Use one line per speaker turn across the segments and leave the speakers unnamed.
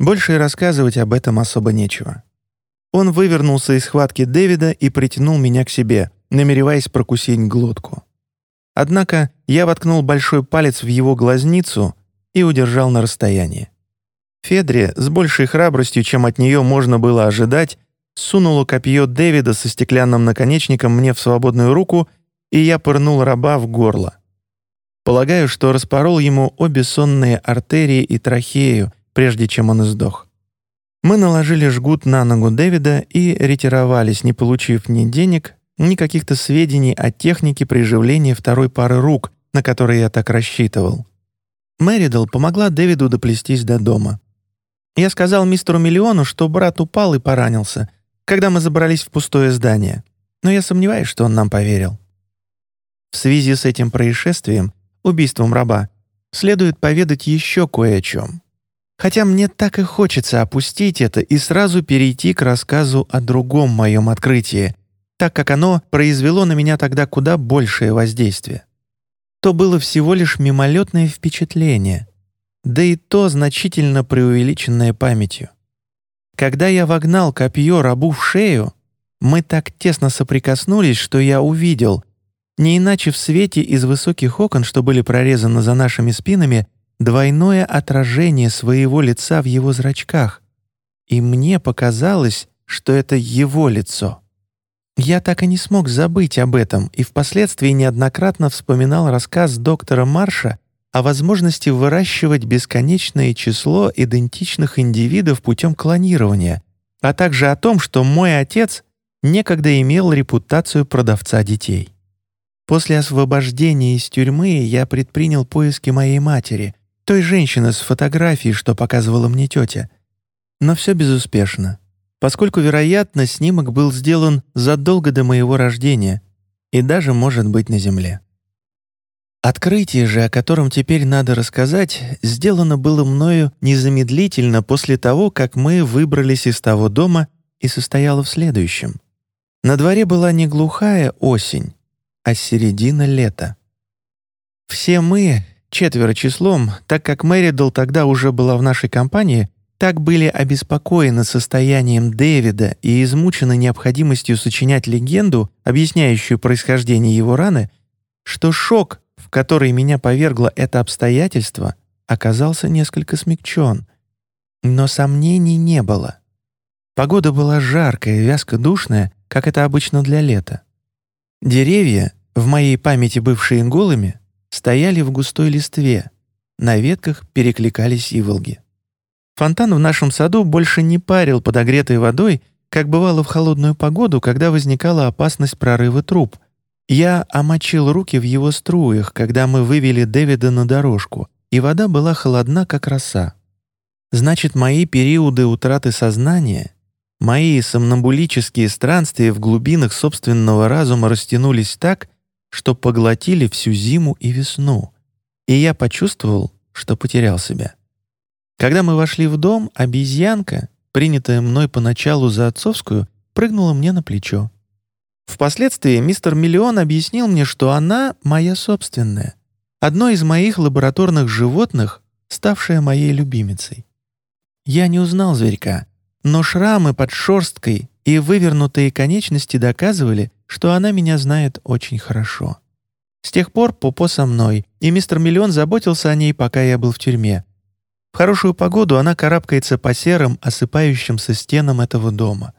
Больше и рассказывать об этом особо нечего. Он вывернулся из схватки Дэвида и притянул меня к себе, намереваясь прокусить глотку. Однако я воткнул большой палец в его глазницу и удержал на расстоянии. Федри с большей храбростью, чем от нее можно было ожидать, сунула копье Дэвида со стеклянным наконечником мне в свободную руку, и я пырнул раба в горло. Полагаю, что распорол ему обе сонные артерии и трахею, прежде чем он издох. Мы наложили жгут на ногу Дэвида и ретировались, не получив ни денег, ни каких-то сведений о технике приживления второй пары рук, на которые я так рассчитывал. Мэридл помогла Дэвиду доплестись до дома. Я сказал мистеру Миллиону, что брат упал и поранился, когда мы забрались в пустое здание, но я сомневаюсь, что он нам поверил. В связи с этим происшествием, убийством раба, следует поведать еще кое о чем. Хотя мне так и хочется опустить это и сразу перейти к рассказу о другом моем открытии, так как оно произвело на меня тогда куда большее воздействие. То было всего лишь мимолетное впечатление, да и то значительно преувеличенное памятью. Когда я вогнал копье рабу в шею, мы так тесно соприкоснулись, что я увидел, не иначе в свете из высоких окон, что были прорезаны за нашими спинами, двойное отражение своего лица в его зрачках, и мне показалось, что это его лицо. Я так и не смог забыть об этом и впоследствии неоднократно вспоминал рассказ доктора Марша о возможности выращивать бесконечное число идентичных индивидов путем клонирования, а также о том, что мой отец некогда имел репутацию продавца детей. После освобождения из тюрьмы я предпринял поиски моей матери, той женщины с фотографией, что показывала мне тетя. Но все безуспешно, поскольку, вероятно, снимок был сделан задолго до моего рождения и даже, может быть, на Земле. Открытие же, о котором теперь надо рассказать, сделано было мною незамедлительно после того, как мы выбрались из того дома и состояло в следующем. На дворе была не глухая осень, а середина лета. Все мы, четверо числом, так как Мэридл тогда уже была в нашей компании, так были обеспокоены состоянием Дэвида и измучены необходимостью сочинять легенду, объясняющую происхождение его раны, что шок, в который меня повергло это обстоятельство, оказался несколько смягчен. Но сомнений не было. Погода была жаркая, вязко-душная, как это обычно для лета. Деревья, в моей памяти бывшие голыми, стояли в густой листве, на ветках перекликались иволги. Фонтан в нашем саду больше не парил подогретой водой, как бывало в холодную погоду, когда возникала опасность прорыва труб. Я омочил руки в его струях, когда мы вывели Дэвида на дорожку, и вода была холодна, как роса. Значит, мои периоды утраты сознания, мои сомнамбулические странствия в глубинах собственного разума растянулись так, что поглотили всю зиму и весну, и я почувствовал, что потерял себя. Когда мы вошли в дом, обезьянка, принятая мной поначалу за отцовскую, прыгнула мне на плечо. Впоследствии мистер Миллион объяснил мне, что она моя собственная, одно из моих лабораторных животных, ставшее моей любимицей. Я не узнал зверька, но шрамы под шерсткой и вывернутые конечности доказывали, что она меня знает очень хорошо. С тех пор Попо со мной, и мистер Миллион заботился о ней, пока я был в тюрьме. В хорошую погоду она карабкается по серым, осыпающимся стенам этого дома.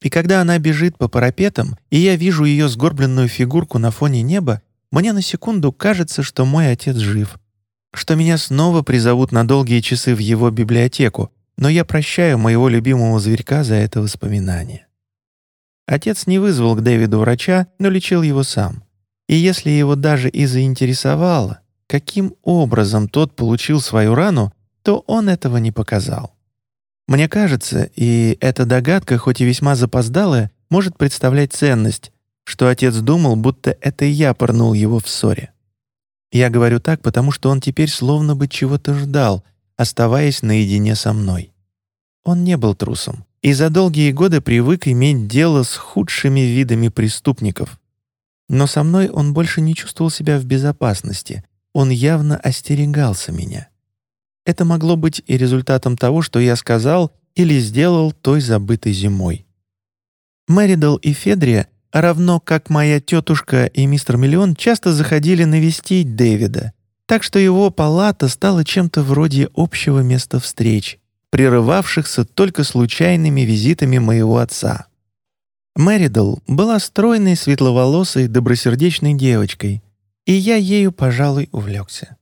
И когда она бежит по парапетам, и я вижу ее сгорбленную фигурку на фоне неба, мне на секунду кажется, что мой отец жив, что меня снова призовут на долгие часы в его библиотеку, но я прощаю моего любимого зверька за это воспоминание. Отец не вызвал к Дэвиду врача, но лечил его сам. И если его даже и заинтересовало, каким образом тот получил свою рану, то он этого не показал. Мне кажется, и эта догадка, хоть и весьма запоздалая, может представлять ценность, что отец думал, будто это я порнул его в ссоре. Я говорю так, потому что он теперь словно бы чего-то ждал, оставаясь наедине со мной. Он не был трусом и за долгие годы привык иметь дело с худшими видами преступников. Но со мной он больше не чувствовал себя в безопасности, он явно остерегался меня. Это могло быть и результатом того, что я сказал или сделал той забытой зимой. Мэридл и Федрия, равно как моя тетушка и мистер Миллион, часто заходили навестить Дэвида, так что его палата стала чем-то вроде общего места встреч, прерывавшихся только случайными визитами моего отца. Мэридл была стройной, светловолосой, добросердечной девочкой, и я ею, пожалуй, увлекся.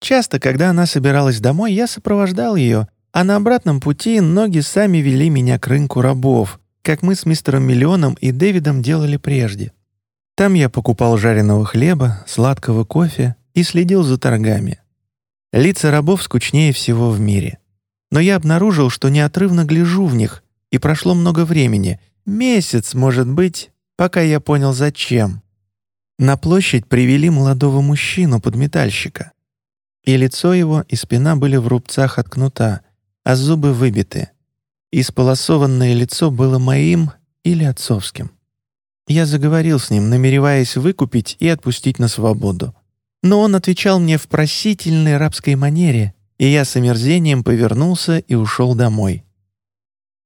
Часто, когда она собиралась домой, я сопровождал ее, а на обратном пути ноги сами вели меня к рынку рабов, как мы с мистером Миллионом и Дэвидом делали прежде. Там я покупал жареного хлеба, сладкого кофе и следил за торгами. Лица рабов скучнее всего в мире. Но я обнаружил, что неотрывно гляжу в них, и прошло много времени, месяц, может быть, пока я понял, зачем. На площадь привели молодого мужчину-подметальщика. И лицо его, и спина были в рубцах от кнута, а зубы выбиты. Исполосованное лицо было моим или отцовским. Я заговорил с ним, намереваясь выкупить и отпустить на свободу. Но он отвечал мне в просительной рабской манере, и я с омерзением повернулся и ушел домой.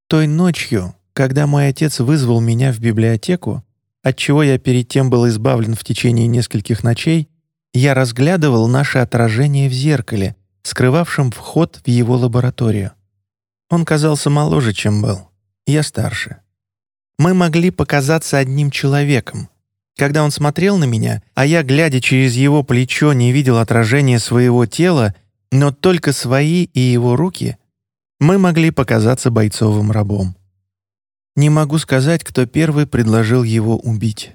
Той ночью, когда мой отец вызвал меня в библиотеку, от чего я перед тем был избавлен в течение нескольких ночей, я разглядывал наше отражение в зеркале, скрывавшем вход в его лабораторию. Он казался моложе, чем был. Я старше. Мы могли показаться одним человеком. Когда он смотрел на меня, а я, глядя через его плечо, не видел отражения своего тела, но только свои и его руки, мы могли показаться бойцовым рабом. Не могу сказать, кто первый предложил его убить.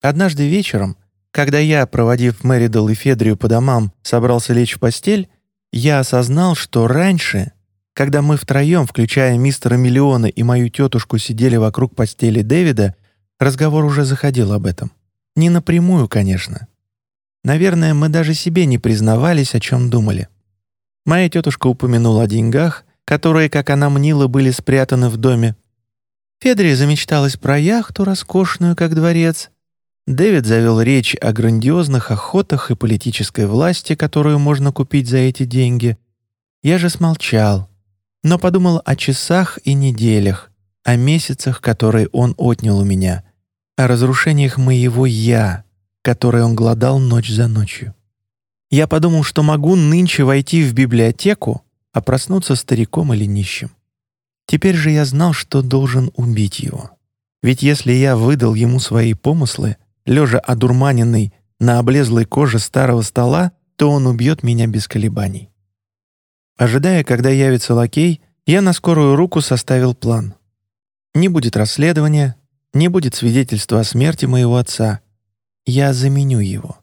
Однажды вечером когда я, проводив Мэридл и Федрию по домам, собрался лечь в постель, я осознал, что раньше, когда мы втроем, включая мистера Миллиона и мою тетушку, сидели вокруг постели Дэвида, разговор уже заходил об этом. Не напрямую, конечно. Наверное, мы даже себе не признавались, о чем думали. Моя тетушка упомянула о деньгах, которые, как она мнила, были спрятаны в доме. Федрия замечталась про яхту, роскошную, как дворец, Дэвид завел речь о грандиозных охотах и политической власти, которую можно купить за эти деньги. Я же смолчал, но подумал о часах и неделях, о месяцах, которые он отнял у меня, о разрушениях моего «я», которое он глодал ночь за ночью. Я подумал, что могу нынче войти в библиотеку, а проснуться стариком или нищим. Теперь же я знал, что должен убить его. Ведь если я выдал ему свои помыслы, лежа одурманенный на облезлой коже старого стола, то он убьет меня без колебаний. Ожидая, когда явится лакей, я на скорую руку составил план. Не будет расследования, не будет свидетельства о смерти моего отца. Я заменю его.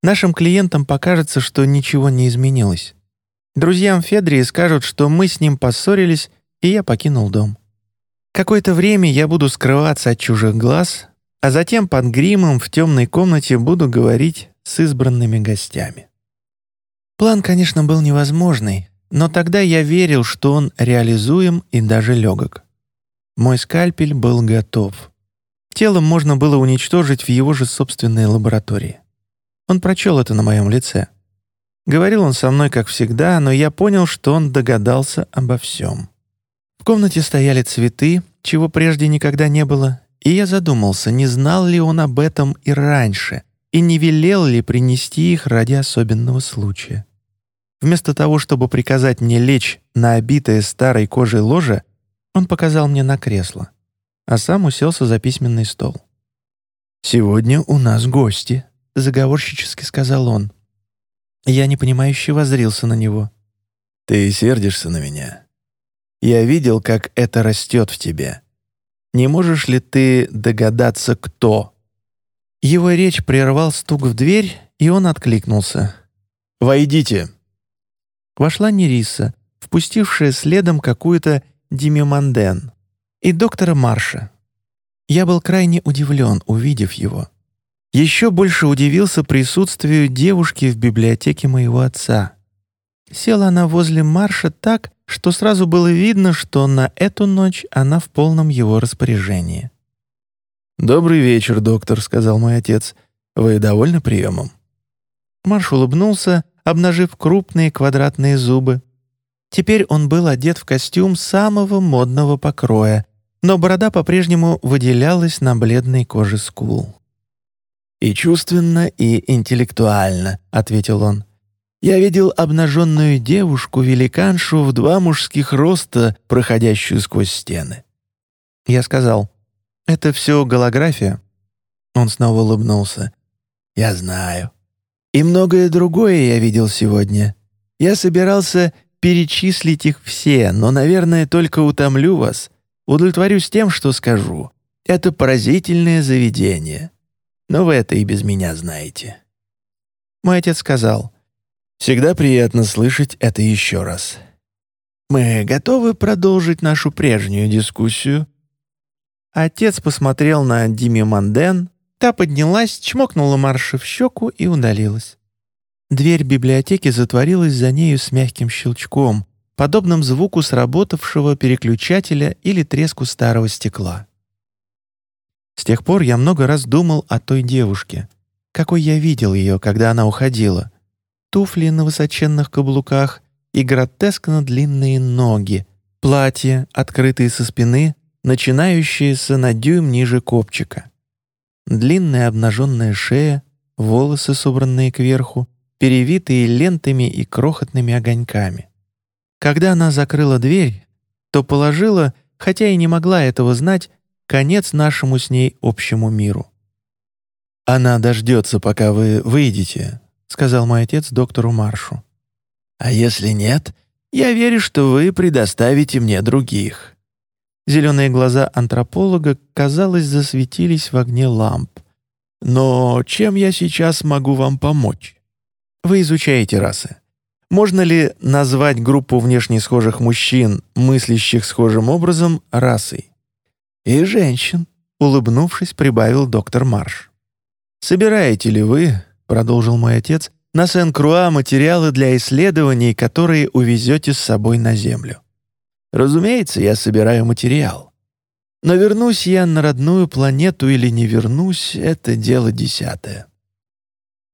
Нашим клиентам покажется, что ничего не изменилось. Друзьям Федрии скажут, что мы с ним поссорились, и я покинул дом. Какое-то время я буду скрываться от чужих глаз, а затем под гримом в темной комнате буду говорить с избранными гостями. План, конечно, был невозможный, но тогда я верил, что он реализуем и даже легок. Мой скальпель был готов. Тело можно было уничтожить в его же собственной лаборатории. Он прочел это на моем лице. Говорил он со мной, как всегда, но я понял, что он догадался обо всем. В комнате стояли цветы, чего прежде никогда не было, и я задумался, не знал ли он об этом и раньше, и не велел ли принести их ради особенного случая. Вместо того, чтобы приказать мне лечь на обитое старой кожей ложе, он показал мне на кресло, а сам уселся за письменный стол. «Сегодня у нас гости», — заговорщически сказал он. Я непонимающе возрился на него. «Ты сердишься на меня. Я видел, как это растет в тебе. Не можешь ли ты догадаться, кто?» Его речь прервал стук в дверь, и он откликнулся. «Войдите!» Вошла Нериса, впустившая следом какую-то Димиманден и доктора Марша. Я был крайне удивлен, увидев его. Еще больше удивился присутствию девушки в библиотеке моего отца. Села она возле Марша так, что сразу было видно, что на эту ночь она в полном его распоряжении. «Добрый вечер, доктор», — сказал мой отец. «Вы довольны приемом?» Марш улыбнулся, обнажив крупные квадратные зубы. Теперь он был одет в костюм самого модного покроя, но борода по-прежнему выделялась на бледной коже скул. «И чувственно, и интеллектуально», — ответил он. «Я видел обнаженную девушку-великаншу в два мужских роста, проходящую сквозь стены». Я сказал, «Это все голография». Он снова улыбнулся. «Я знаю. И многое другое я видел сегодня. Я собирался перечислить их все, но, наверное, только утомлю вас. Удовлетворюсь тем, что скажу. Это поразительное заведение. Но вы это и без меня знаете». Мой отец сказал, «Всегда приятно слышать это еще раз. Мы готовы продолжить нашу прежнюю дискуссию?» Отец посмотрел на Дими Манден, Та поднялась, чмокнула Марша в щеку и удалилась. Дверь библиотеки затворилась за нею с мягким щелчком, подобным звуку сработавшего переключателя или треску старого стекла. С тех пор я много раз думал о той девушке, какой я видел ее, когда она уходила. Туфли на высоченных каблуках и гротескно длинные ноги, платье, открытые со спины, начинающиеся на дюйм ниже копчика. Длинная обнаженная шея, волосы, собранные кверху, перевитые лентами и крохотными огоньками. Когда она закрыла дверь, то положила, хотя и не могла этого знать, конец нашему с ней общему миру. «Она дождется, пока вы выйдете», — сказал мой отец доктору Маршу. «А если нет, я верю, что вы предоставите мне других. Зеленые глаза антрополога, казалось, засветились в огне ламп. «Но чем я сейчас могу вам помочь? Вы изучаете расы. Можно ли назвать группу внешне схожих мужчин, мыслящих схожим образом, расой? И женщин, улыбнувшись, прибавил доктор Марш. «Собираете ли вы, — продолжил мой отец, — на Сен-Круа материалы для исследований, которые увезете с собой на Землю? Разумеется, я собираю материал. Но вернусь я на родную планету или не вернусь — это дело десятое.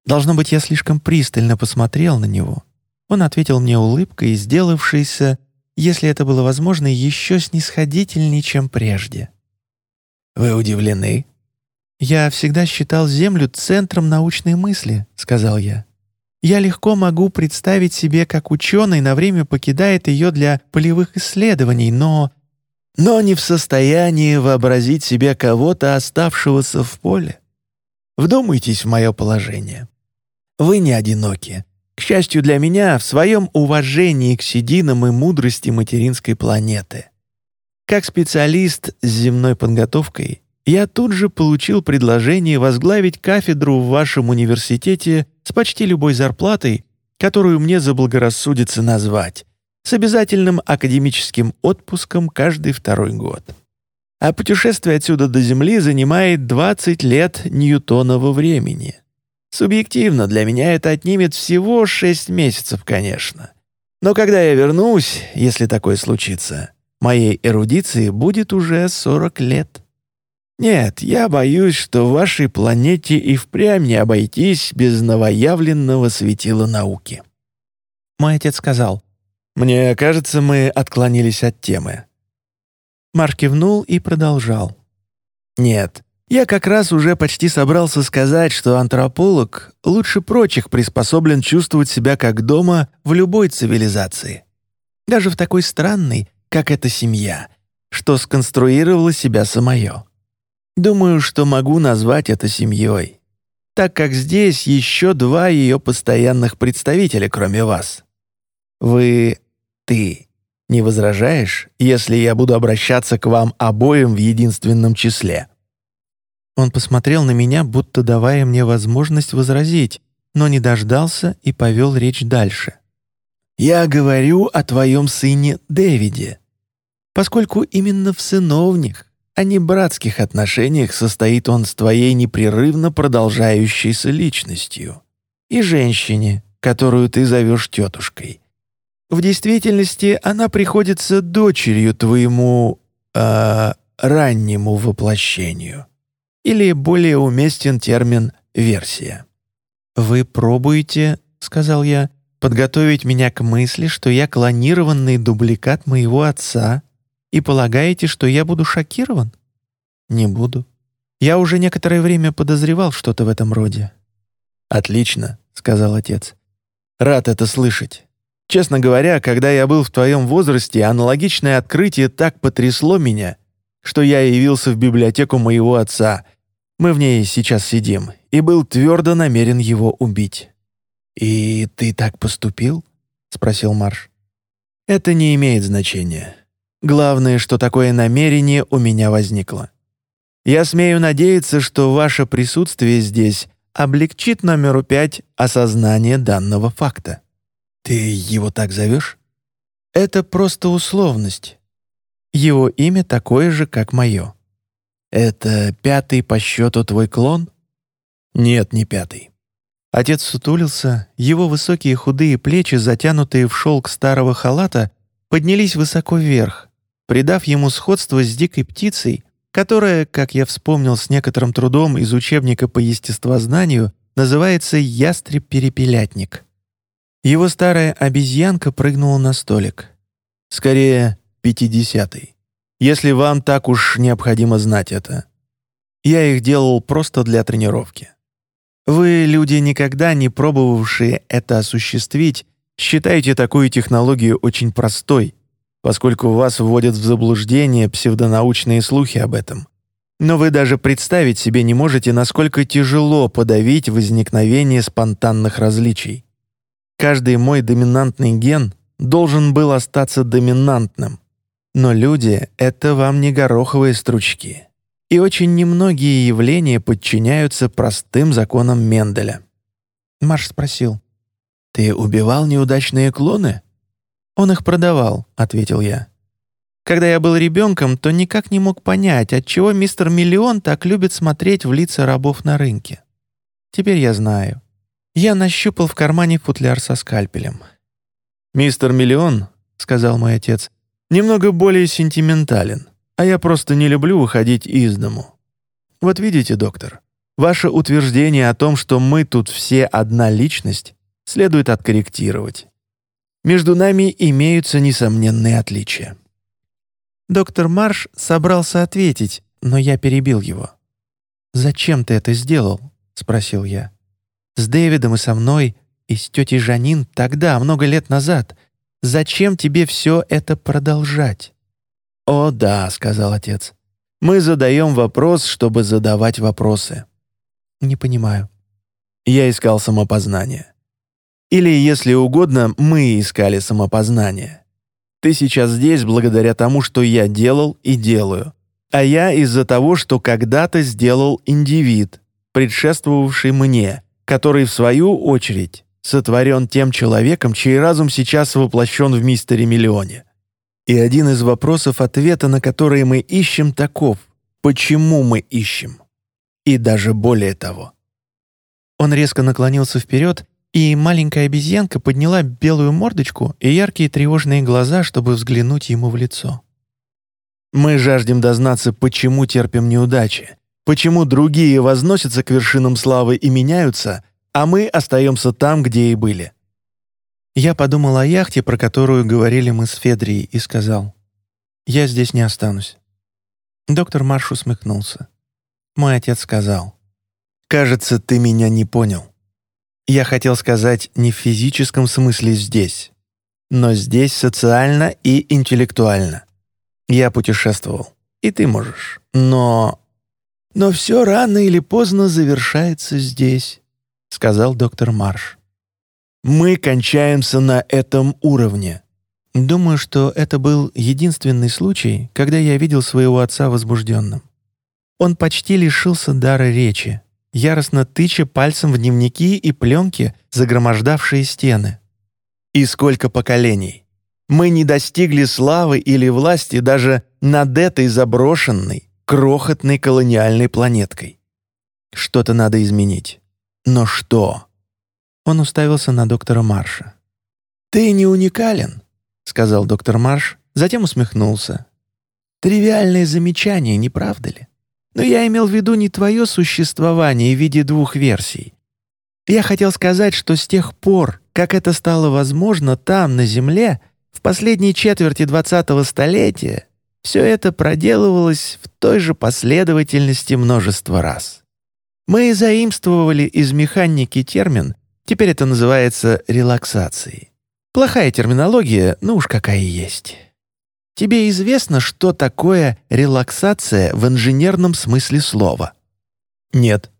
Должно быть, я слишком пристально посмотрел на него. Он ответил мне улыбкой, сделавшейся, если это было возможно, еще снисходительней, чем прежде. «Вы удивлены?» «Я всегда считал Землю центром научной мысли», — сказал я. Я легко могу представить себе, как ученый на время покидает ее для полевых исследований, но... Но не в состоянии вообразить себе кого-то, оставшегося в поле. Вдумайтесь в мое положение. Вы не одиноки. К счастью для меня, в своем уважении к сединам и мудрости материнской планеты. Как специалист с земной подготовкой, я тут же получил предложение возглавить кафедру в вашем университете с почти любой зарплатой, которую мне заблагорассудится назвать, с обязательным академическим отпуском каждый второй год. А путешествие отсюда до Земли занимает 20 лет ньютонова времени. Субъективно для меня это отнимет всего 6 месяцев, конечно. Но когда я вернусь, если такое случится, моей эрудиции будет уже 40 лет. Нет, я боюсь, что в вашей планете и впрямь не обойтись без новоявленного светила науки». Мой отец сказал, «Мне кажется, мы отклонились от темы». Марш кивнул и продолжал. «Нет, я как раз уже почти собрался сказать, что антрополог лучше прочих приспособлен чувствовать себя как дома в любой цивилизации. Даже в такой странной, как эта семья, что сконструировала себя самое. Думаю, что могу назвать это семьей, так как здесь еще два ее постоянных представителя, кроме вас. Вы, ты, не возражаешь, если я буду обращаться к вам обоим в единственном числе?» Он посмотрел на меня, будто давая мне возможность возразить, но не дождался и повел речь дальше. «Я говорю о твоем сыне Дэвиде, поскольку именно в сыновних а не братских отношениях состоит он с твоей непрерывно продолжающейся личностью и женщине, которую ты зовешь тетушкой. В действительности она приходится дочерью твоему... Э, раннему воплощению. Или более уместен термин «версия». «Вы пробуете, — сказал я, подготовить меня к мысли, что я клонированный дубликат моего отца, и полагаете, что я буду шокирован? Не буду. Я уже некоторое время подозревал что-то в этом роде. «Отлично», — сказал отец. «Рад это слышать. Честно говоря, когда я был в твоем возрасте, аналогичное открытие так потрясло меня, что я явился в библиотеку моего отца. Мы в ней сейчас сидим, и был твердо намерен его убить». «И ты так поступил?» — спросил Марш. «Это не имеет значения. Главное, что такое намерение у меня возникло. Я смею надеяться, что ваше присутствие здесь облегчит номеру пять осознание данного факта. Ты его так зовешь? Это просто условность. Его имя такое же, как мое. Это пятый по счету твой клон? Нет, не пятый. Отец сутулился, его высокие худые плечи, затянутые в шелк старого халата, поднялись высоко вверх, придав ему сходство с дикой птицей, которая, как я вспомнил с некоторым трудом из учебника по естествознанию, называется ястреб-перепелятник. Его старая обезьянка прыгнула на столик. Скорее, пятидесятый. Если вам так уж необходимо знать это. Я их делал просто для тренировки. Вы, люди, никогда не пробовавшие это осуществить, считаете такую технологию очень простой, поскольку вас вводят в заблуждение псевдонаучные слухи об этом. Но вы даже представить себе не можете, насколько тяжело подавить возникновение спонтанных различий. Каждый мой доминантный ген должен был остаться доминантным. Но люди — это вам не гороховые стручки. И очень немногие явления подчиняются простым законам Менделя. Марш спросил, «Ты убивал неудачные клоны?» «Он их продавал», — ответил я. Когда я был ребенком, то никак не мог понять, отчего мистер Миллион так любит смотреть в лица рабов на рынке. Теперь я знаю. Я нащупал в кармане футляр со скальпелем. «Мистер Миллион», — сказал мой отец, — «немного более сентиментален, а я просто не люблю выходить из дому. Вот видите, доктор, ваше утверждение о том, что мы тут все одна личность, следует откорректировать. Между нами имеются несомненные отличия». Доктор Марш собрался ответить, но я перебил его. «Зачем ты это сделал?» — спросил я. «С Дэвидом и со мной, и с тетей Жанин тогда, много лет назад. Зачем тебе все это продолжать?» «О да», — сказал отец. «Мы задаем вопрос, чтобы задавать вопросы». «Не понимаю». Я искал самопознание. Или, если угодно, мы искали самопознание. Ты сейчас здесь благодаря тому, что я делал и делаю. А я из-за того, что когда-то сделал индивид, предшествовавший мне, который, в свою очередь, сотворен тем человеком, чей разум сейчас воплощен в мистере Миллионе. И один из вопросов, ответа на которые мы ищем, таков. Почему мы ищем? И даже более того. Он резко наклонился вперед и маленькая обезьянка подняла белую мордочку и яркие тревожные глаза, чтобы взглянуть ему в лицо. «Мы жаждем дознаться, почему терпим неудачи, почему другие возносятся к вершинам славы и меняются, а мы остаемся там, где и были». Я подумал о яхте, про которую говорили мы с Федрией, и сказал, «Я здесь не останусь». Доктор Марш усмехнулся. Мой отец сказал, «Кажется, ты меня не понял. Я хотел сказать не в физическом смысле здесь, но здесь социально и интеллектуально. Я путешествовал, и ты можешь, но... Но все рано или поздно завершается здесь, сказал доктор Марш. Мы кончаемся на этом уровне. Думаю, что это был единственный случай, когда я видел своего отца возбужденным. Он почти лишился дара речи, яростно тыча пальцем в дневники и пленки, загромождавшие стены. И сколько поколений! Мы не достигли славы или власти даже над этой заброшенной, крохотной колониальной планеткой. Что-то надо изменить. Но что? Он уставился на доктора Марша. «Ты не уникален», — сказал доктор Марш, затем усмехнулся. «Тривиальное замечание, не правда ли? Но я имел в виду не твое существование в виде двух версий. Я хотел сказать, что с тех пор, как это стало возможно там, на Земле, в последней четверти 20-го столетия, все это проделывалось в той же последовательности множество раз. Мы заимствовали из механики термин, теперь это называется релаксацией. Плохая терминология, ну уж какая есть. Тебе известно, что такое релаксация в инженерном смысле слова? Нет.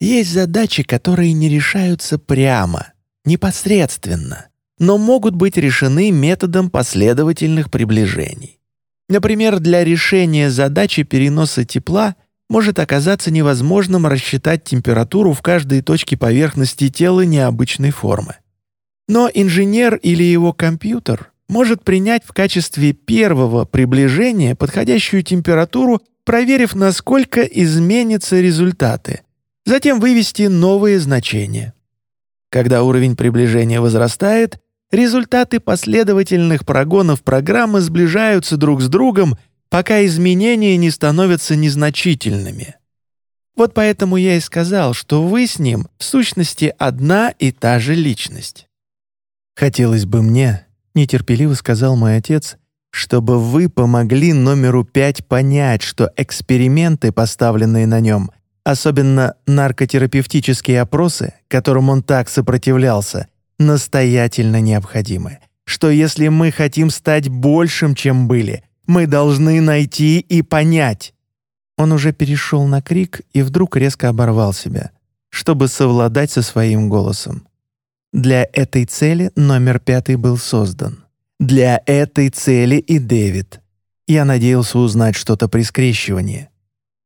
Есть задачи, которые не решаются прямо, непосредственно, но могут быть решены методом последовательных приближений. Например, для решения задачи переноса тепла может оказаться невозможным рассчитать температуру в каждой точке поверхности тела необычной формы. Но инженер или его компьютер может принять в качестве первого приближения подходящую температуру, проверив, насколько изменятся результаты, затем вывести новые значения. Когда уровень приближения возрастает, результаты последовательных прогонов программы сближаются друг с другом, пока изменения не становятся незначительными. Вот поэтому я и сказал, что вы с ним в сущности одна и та же личность. «Хотелось бы мне», — нетерпеливо сказал мой отец, «чтобы вы помогли номеру пять понять, что эксперименты, поставленные на нем, особенно наркотерапевтические опросы, которым он так сопротивлялся, настоятельно необходимы. Что если мы хотим стать большим, чем были, мы должны найти и понять». Он уже перешел на крик и вдруг резко оборвал себя, чтобы совладать со своим голосом. Для этой цели номер пятый был создан. Для этой цели и Дэвид. Я надеялся узнать что-то при скрещивании.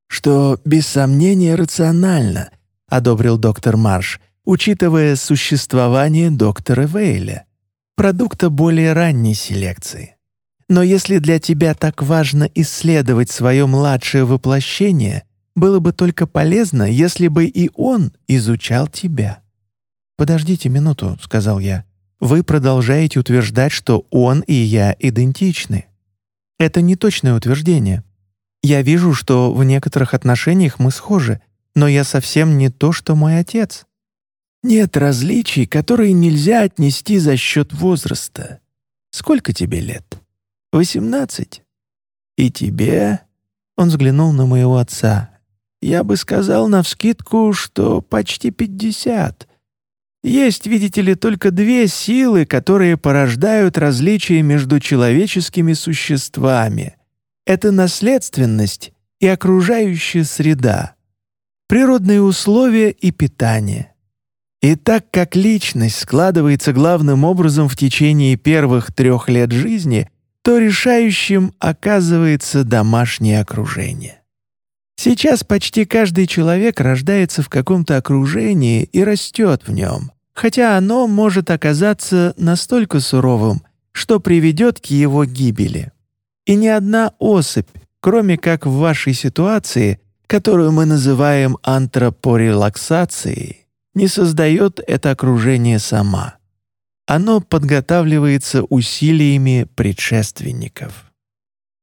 «Что, без сомнения, рационально», — одобрил доктор Марш, учитывая существование доктора Вейля, продукта более ранней селекции. Но если для тебя так важно исследовать свое младшее воплощение, было бы только полезно, если бы и он изучал тебя. «Подождите минуту», — сказал я. «Вы продолжаете утверждать, что он и я идентичны. Это не точное утверждение. Я вижу, что в некоторых отношениях мы схожи, но я совсем не то, что мой отец. Нет различий, которые нельзя отнести за счет возраста. Сколько тебе лет? Восемнадцать? И тебе?» Он взглянул на моего отца. «Я бы сказал навскидку, что почти пятьдесят. Есть, видите ли, только две силы, которые порождают различия между человеческими существами. Это наследственность и окружающая среда, природные условия и питание. И так как личность складывается главным образом в течение первых трех лет жизни, то решающим оказывается домашнее окружение. Сейчас почти каждый человек рождается в каком-то окружении и растет в нем, хотя оно может оказаться настолько суровым, что приведет к его гибели. И ни одна особь, кроме как в вашей ситуации, которую мы называем антропорелаксацией, не создает это окружение сама. Оно подготавливается усилиями предшественников.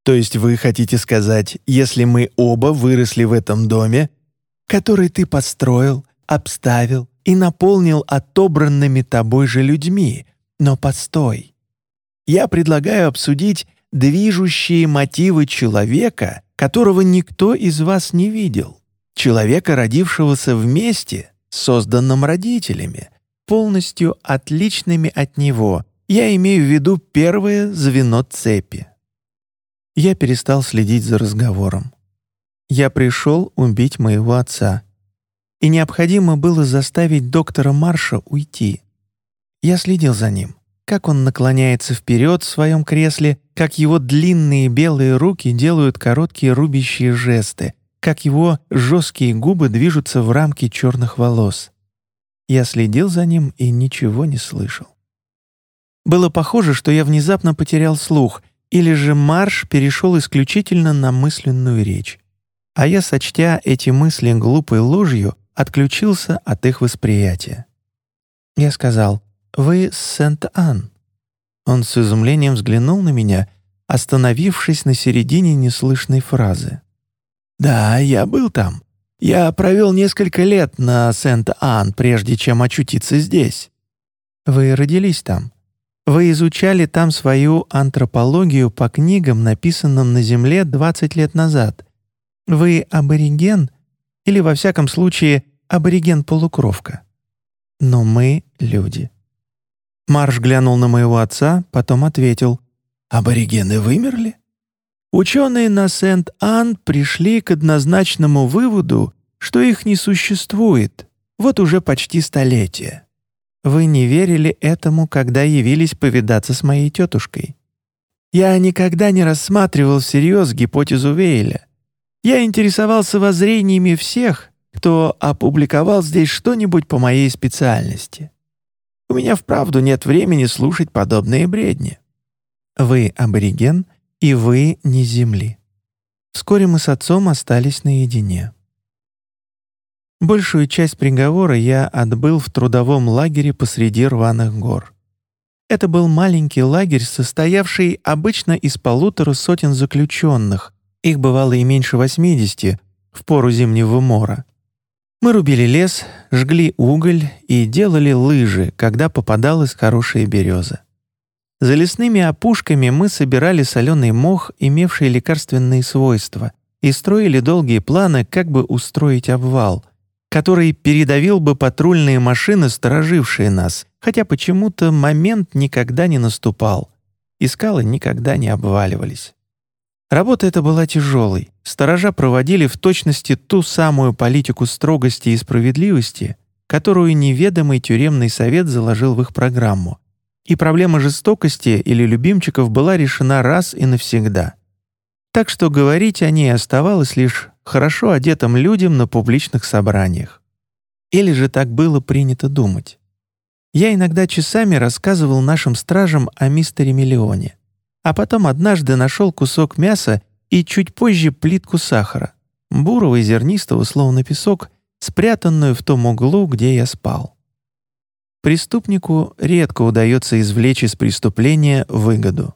То есть вы хотите сказать, если мы оба выросли в этом доме, который ты построил, обставил и наполнил отобранными тобой же людьми, но постой. Я предлагаю обсудить движущие мотивы человека, которого никто из вас не видел, человека, родившегося вместе, созданным родителями, полностью отличными от него. Я имею в виду первое звено цепи. Я перестал следить за разговором. Я пришел убить моего отца. И необходимо было заставить доктора Марша уйти. Я следил за ним, как он наклоняется вперед в своем кресле, как его длинные белые руки делают короткие рубящие жесты, как его жесткие губы движутся в рамке черных волос. Я следил за ним и ничего не слышал. Было похоже, что я внезапно потерял слух — или же марш перешел исключительно на мысленную речь. А я, сочтя эти мысли глупой ложью, отключился от их восприятия. Я сказал «Вы Сент-Ан». Он с изумлением взглянул на меня, остановившись на середине неслышной фразы. «Да, я был там. Я провел несколько лет на Сент-Ан, прежде чем очутиться здесь». «Вы родились там. Вы изучали там свою антропологию по книгам, написанным на Земле 20 лет назад. Вы абориген или, во всяком случае, абориген-полукровка. Но мы — люди». Марш глянул на моего отца, потом ответил. «Аборигены вымерли?» Ученые на Сент-Ан пришли к однозначному выводу, что их не существует, вот уже почти столетие. Вы не верили этому, когда явились повидаться с моей тетушкой. Я никогда не рассматривал всерьез гипотезу Вейля. Я интересовался воззрениями всех, кто опубликовал здесь что-нибудь по моей специальности. У меня вправду нет времени слушать подобные бредни. Вы абориген, и вы не земли. Вскоре мы с отцом остались наедине. Большую часть приговора я отбыл в трудовом лагере посреди рваных гор. Это был маленький лагерь, состоявший обычно из полутора сотен заключенных, их бывало и меньше 80 в пору зимнего мора. Мы рубили лес, жгли уголь и делали лыжи, когда попадалась хорошая береза. За лесными опушками мы собирали соленый мох, имевший лекарственные свойства, и строили долгие планы, как бы устроить обвал, который передавил бы патрульные машины, сторожившие нас, хотя почему-то момент никогда не наступал, и скалы никогда не обваливались. Работа эта была тяжелой. Сторожа проводили в точности ту самую политику строгости и справедливости, которую неведомый тюремный совет заложил в их программу, и проблема жестокости или любимчиков была решена раз и навсегда. Так что говорить о ней оставалось лишь хорошо одетым людям на публичных собраниях. Или же так было принято думать. Я иногда часами рассказывал нашим стражам о мистере Миллионе, а потом однажды нашел кусок мяса и чуть позже плитку сахара, бурого и зернистого, словно песок, спрятанную в том углу, где я спал. Преступнику редко удается извлечь из преступления выгоду.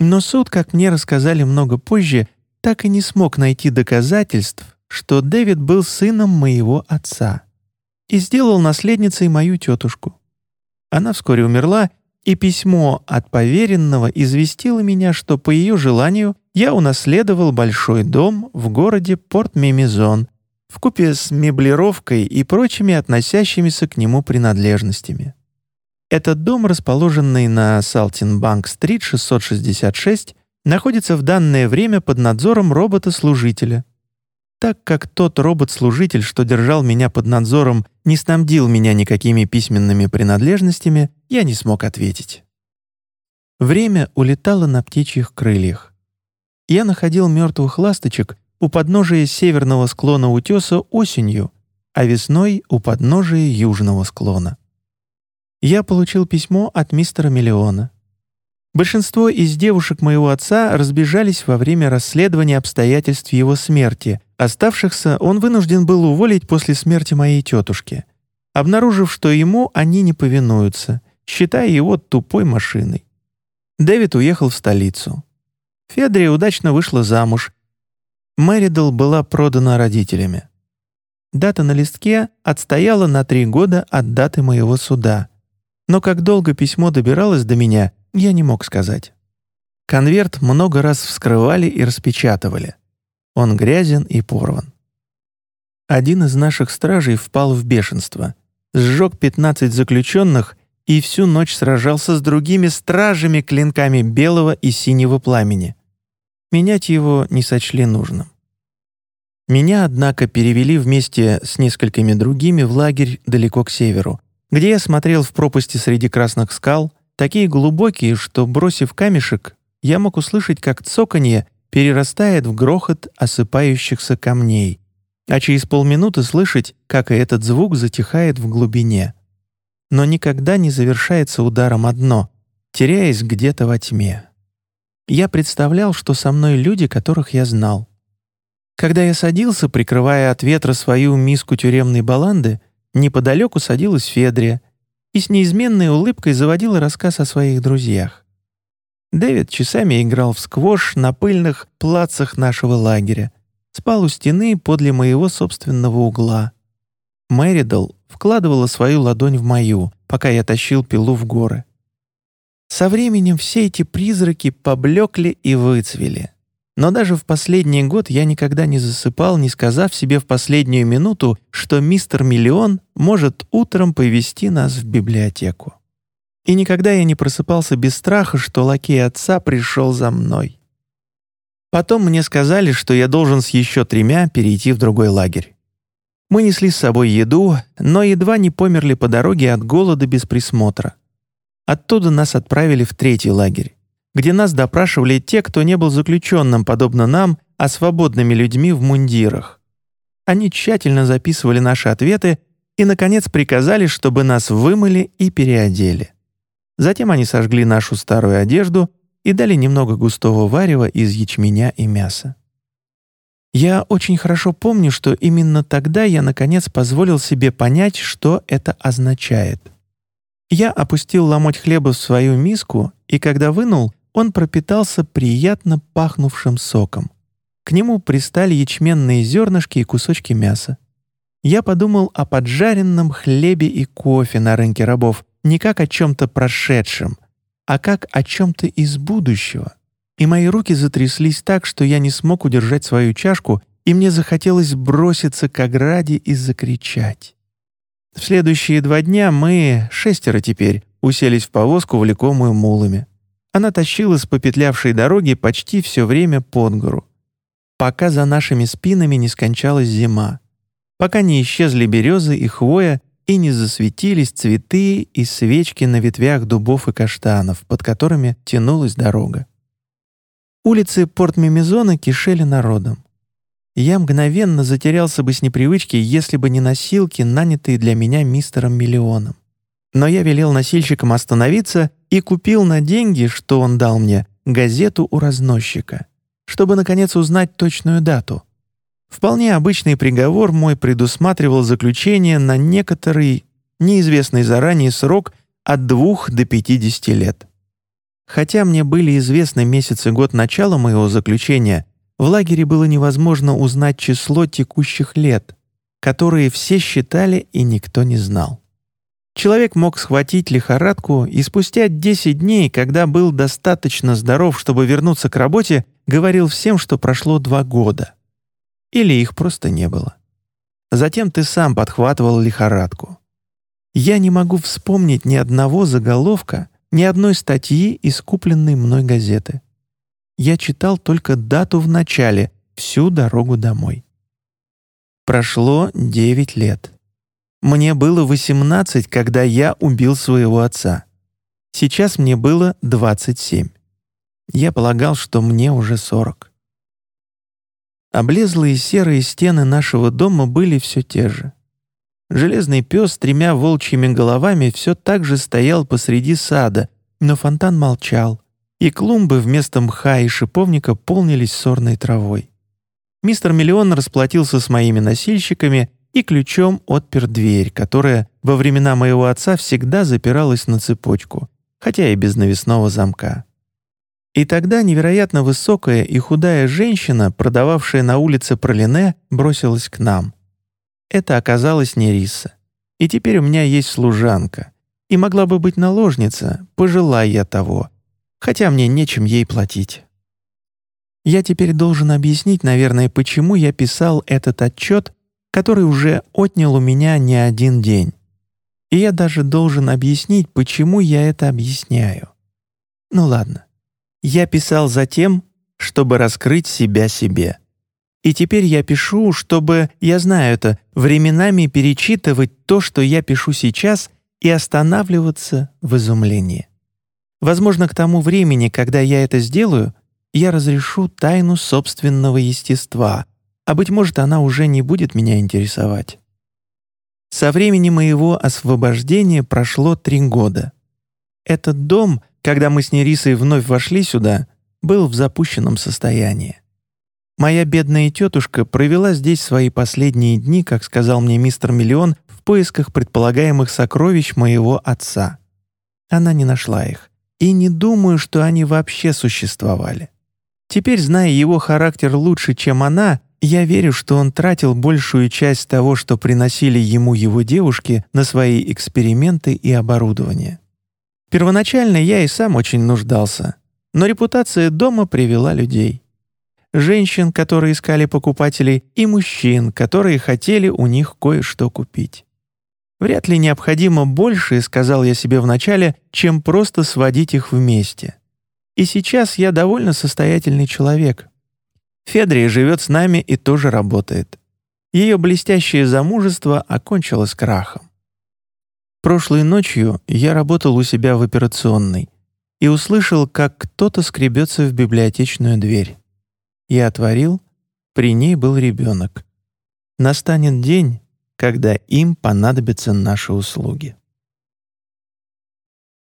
Но суд, как мне рассказали много позже, так и не смог найти доказательств, что Дэвид был сыном моего отца и сделал наследницей мою тетушку. Она вскоре умерла, и письмо от поверенного известило меня, что по ее желанию я унаследовал большой дом в городе Порт-Мемизон вкупе с меблировкой и прочими относящимися к нему принадлежностями. Этот дом, расположенный на Салтинбанк-стрит 666, находится в данное время под надзором робота-служителя. Так как тот робот-служитель, что держал меня под надзором, не снабдил меня никакими письменными принадлежностями, я не смог ответить. Время улетало на птичьих крыльях. Я находил мертвых ласточек у подножия северного склона утеса осенью, а весной у подножия южного склона. Я получил письмо от мистера Миллиона. Большинство из девушек моего отца разбежались во время расследования обстоятельств его смерти. Оставшихся он вынужден был уволить после смерти моей тетушки, обнаружив, что ему они не повинуются, считая его тупой машиной. Дэвид уехал в столицу. Федрия удачно вышла замуж Мэридл была продана родителями. Дата на листке отстояла на три года от даты моего суда. Но как долго письмо добиралось до меня, я не мог сказать. Конверт много раз вскрывали и распечатывали. Он грязен и порван. Один из наших стражей впал в бешенство, сжег 15 заключенных и всю ночь сражался с другими стражами клинками белого и синего пламени — Менять его не сочли нужным. Меня, однако, перевели вместе с несколькими другими в лагерь далеко к северу, где я смотрел в пропасти среди красных скал, такие глубокие, что, бросив камешек, я мог услышать, как цоканье перерастает в грохот осыпающихся камней, а через полминуты слышать, как и этот звук затихает в глубине. Но никогда не завершается ударом одно, теряясь где-то во тьме я представлял, что со мной люди, которых я знал. Когда я садился, прикрывая от ветра свою миску тюремной баланды, неподалеку садилась Федрия и с неизменной улыбкой заводила рассказ о своих друзьях. Дэвид часами играл в сквош на пыльных плацах нашего лагеря. спал у стены подле моего собственного угла. Мэридл вкладывала свою ладонь в мою, пока я тащил пилу в горы. Со временем все эти призраки поблекли и выцвели. Но даже в последний год я никогда не засыпал, не сказав себе в последнюю минуту, что мистер Миллион может утром повести нас в библиотеку. И никогда я не просыпался без страха, что лакей отца пришел за мной. Потом мне сказали, что я должен с еще тремя перейти в другой лагерь. Мы несли с собой еду, но едва не померли по дороге от голода без присмотра. Оттуда нас отправили в третий лагерь где нас допрашивали те, кто не был заключенным, подобно нам, а свободными людьми в мундирах. Они тщательно записывали наши ответы и, наконец, приказали, чтобы нас вымыли и переодели. Затем они сожгли нашу старую одежду и дали немного густого варева из ячменя и мяса. Я очень хорошо помню, что именно тогда я, наконец, позволил себе понять, что это означает. Я опустил ломоть хлеба в свою миску, и когда вынул, он пропитался приятно пахнувшим соком. К нему пристали ячменные зернышки и кусочки мяса. Я подумал о поджаренном хлебе и кофе на рынке рабов не как о чем-то прошедшем, а как о чем-то из будущего. И мои руки затряслись так, что я не смог удержать свою чашку, и мне захотелось броситься к ограде и закричать. В следующие два дня мы, шестеро теперь, уселись в повозку, влекомую мулами. Она тащилась по петлявшей дороге почти все время под гору. Пока за нашими спинами не скончалась зима. Пока не исчезли березы и хвоя, и не засветились цветы и свечки на ветвях дубов и каштанов, под которыми тянулась дорога. Улицы Порт-Мемизона кишели народом. Я мгновенно затерялся бы с непривычки, если бы не носилки, нанятые для меня мистером Миллионом. Но я велел носильщикам остановиться и купил на деньги, что он дал мне, газету у разносчика, чтобы, наконец, узнать точную дату. Вполне обычный приговор мой предусматривал заключение на некоторый, неизвестный заранее срок от двух до пятидесяти лет. Хотя мне были известны месяц и год начала моего заключения, в лагере было невозможно узнать число текущих лет, которые все считали и никто не знал. Человек мог схватить лихорадку и спустя 10 дней, когда был достаточно здоров, чтобы вернуться к работе, говорил всем, что прошло два года. Или их просто не было. Затем ты сам подхватывал лихорадку. Я не могу вспомнить ни одного заголовка, ни одной статьи из купленной мной газеты. Я читал только дату в начале, всю дорогу домой. Прошло девять лет. Мне было 18, когда я убил своего отца. Сейчас мне было 27. Я полагал, что мне уже 40. Облезлые серые стены нашего дома были все те же. Железный пес с тремя волчьими головами все так же стоял посреди сада, но фонтан молчал, и клумбы вместо мха и шиповника полнились сорной травой. Мистер Миллион расплатился с моими носильщиками и ключом отпер дверь, которая во времена моего отца всегда запиралась на цепочку, хотя и без навесного замка. И тогда невероятно высокая и худая женщина, продававшая на улице пролине, бросилась к нам. Это оказалась не Риса. И теперь у меня есть служанка. И могла бы быть наложница, пожелая я того, хотя мне нечем ей платить. Я теперь должен объяснить, наверное, почему я писал этот отчет который уже отнял у меня не один день. И я даже должен объяснить, почему я это объясняю. Ну ладно. Я писал за тем, чтобы раскрыть себя себе. И теперь я пишу, чтобы, я знаю это, временами перечитывать то, что я пишу сейчас, и останавливаться в изумлении. Возможно, к тому времени, когда я это сделаю, я разрешу тайну собственного естества, а быть может, она уже не будет меня интересовать. Со времени моего освобождения прошло три года. Этот дом, когда мы с Нерисой вновь вошли сюда, был в запущенном состоянии. Моя бедная тетушка провела здесь свои последние дни, как сказал мне мистер Миллион, в поисках предполагаемых сокровищ моего отца. Она не нашла их, и не думаю, что они вообще существовали. Теперь, зная его характер лучше, чем она, Я верю, что он тратил большую часть того, что приносили ему его девушки, на свои эксперименты и оборудование. Первоначально я и сам очень нуждался, но репутация дома привела людей. Женщин, которые искали покупателей, и мужчин, которые хотели у них кое-что купить. Вряд ли необходимо больше, сказал я себе вначале, чем просто сводить их вместе. И сейчас я довольно состоятельный человек. Федрия живет с нами и тоже работает. Ее блестящее замужество окончилось крахом. Прошлой ночью я работал у себя в операционной и услышал, как кто-то скребется в библиотечную дверь. Я отворил, при ней был ребенок. Настанет день, когда им понадобятся наши услуги.